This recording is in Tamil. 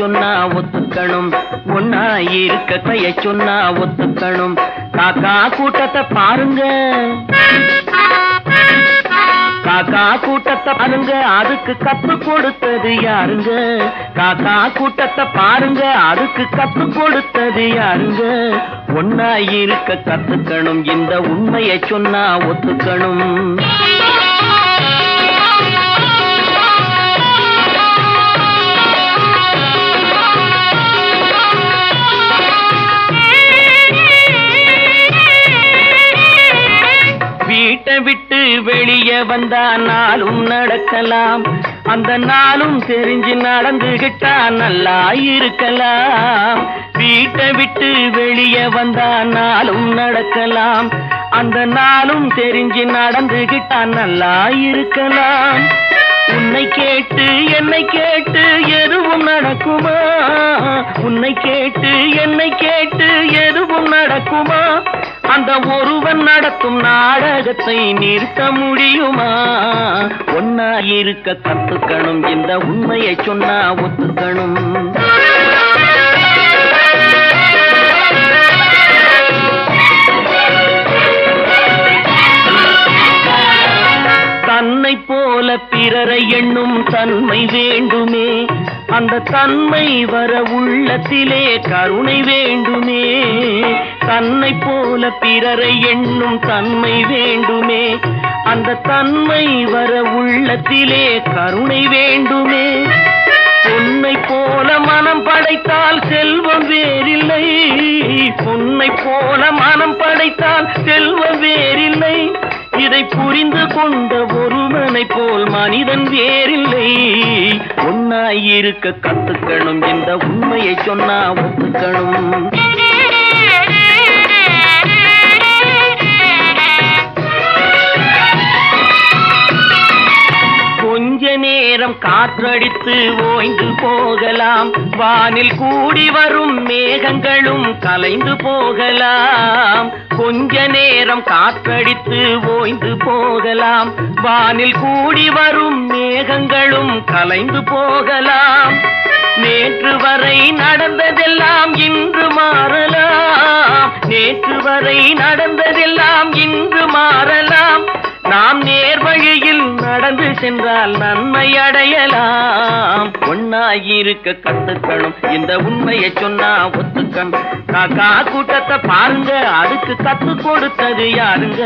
சொன்னா ஒத்துக்கணும். ஒன்னா இருக்க கைய சொன்னா ஒத்துக்கணும். காக்கா கூட்டத்தை பாருங்க. காக்கா கூட்டத்தை பாருங்க. அதுக்கு கப்பு கொடுத்தது யாருங்க? காக்கா கூட்டத்தை பாருங்க. அதுக்கு கப்பு கொடுத்தது யாருங்க? ஒன்னா இருக்க கத்துக்கணும். இந்த உண்மையை சொன்னா ஒத்துக்கணும். வீட்டை விட்டு வெளியே வந்தா நாளும் நடக்கலாம். அந்த நாளும் தெரிஞ்சு நடந்துகிட்டா நல்லா இருக்கலாம். வீட்டை விட்டு வெளியே வந்தா நாளும் நடக்கலாம். அந்த நாளும் தெரிஞ்சு நடந்துகிட்டா நல்லா இருக்கலாம். உன்னை கேட்டு என்னை கேட்டு எதுவும் நடக்குமா? உன்னை கேட்டு என்னை கேட்டு எதுவும் நடக்குமா? அந்த ஒருவன் நடத்தும் நாடகத்தை நிறுத்த முடியுமா? ஒன்னா இருக்க கத்துக்கணும் இந்த உண்மையை சொன்னா ஒத்துக்கணும். தன்னை போல பிறரை எண்ணும் தன்மை வேண்டுமே. அந்த தன்மை வர உள்ளத்திலே கருணை வேண்டுமே. தன்னை போல பிறரை எண்ணும் தன்மை வேண்டுமே. அந்த தன்மை வர உள்ளத்திலே கருணை வேண்டுமே. பொன்னை போல மனம் படைத்தால் செல்வம் வேறில்லை. பொன்னை போல மனம் படைத்தால் செல்வம் வேறில்லை. இதை புரிந்து கொண்ட ஒருவனை போல் மனிதன் வேறில்லை. ஒன்னாயிருக்க கத்துக்கணும் இந்த உண்மையை சொன்னா ஒத்துக்கணும். நேரம் காற்றடித்து ஓய்ந்து போகலாம். வானில் கூடி வரும் மேகங்களும் கலைந்து போகலாம். கொஞ்ச நேரம் காற்றடித்து ஓய்ந்து போகலாம். வானில் கூடி வரும் மேகங்களும் கலைந்து போகலாம். நேற்று வரை நடந்ததெல்லாம் இன்று மாறலாம். நேற்று வரை நடந்ததெல்லாம் இன்று மாறலாம். நாம் நேர்வழியில் வழியில் சென்றால் நன்மை அடையலாம். ஒன்னாயிருக்க கத்துக்கணும். இந்த உண்மையை சொன்னா ஒத்துக்கணும். காக்கா கூட்டத்தை பாருங்க அதுக்கு கத்து கொடுத்தது யாருங்க?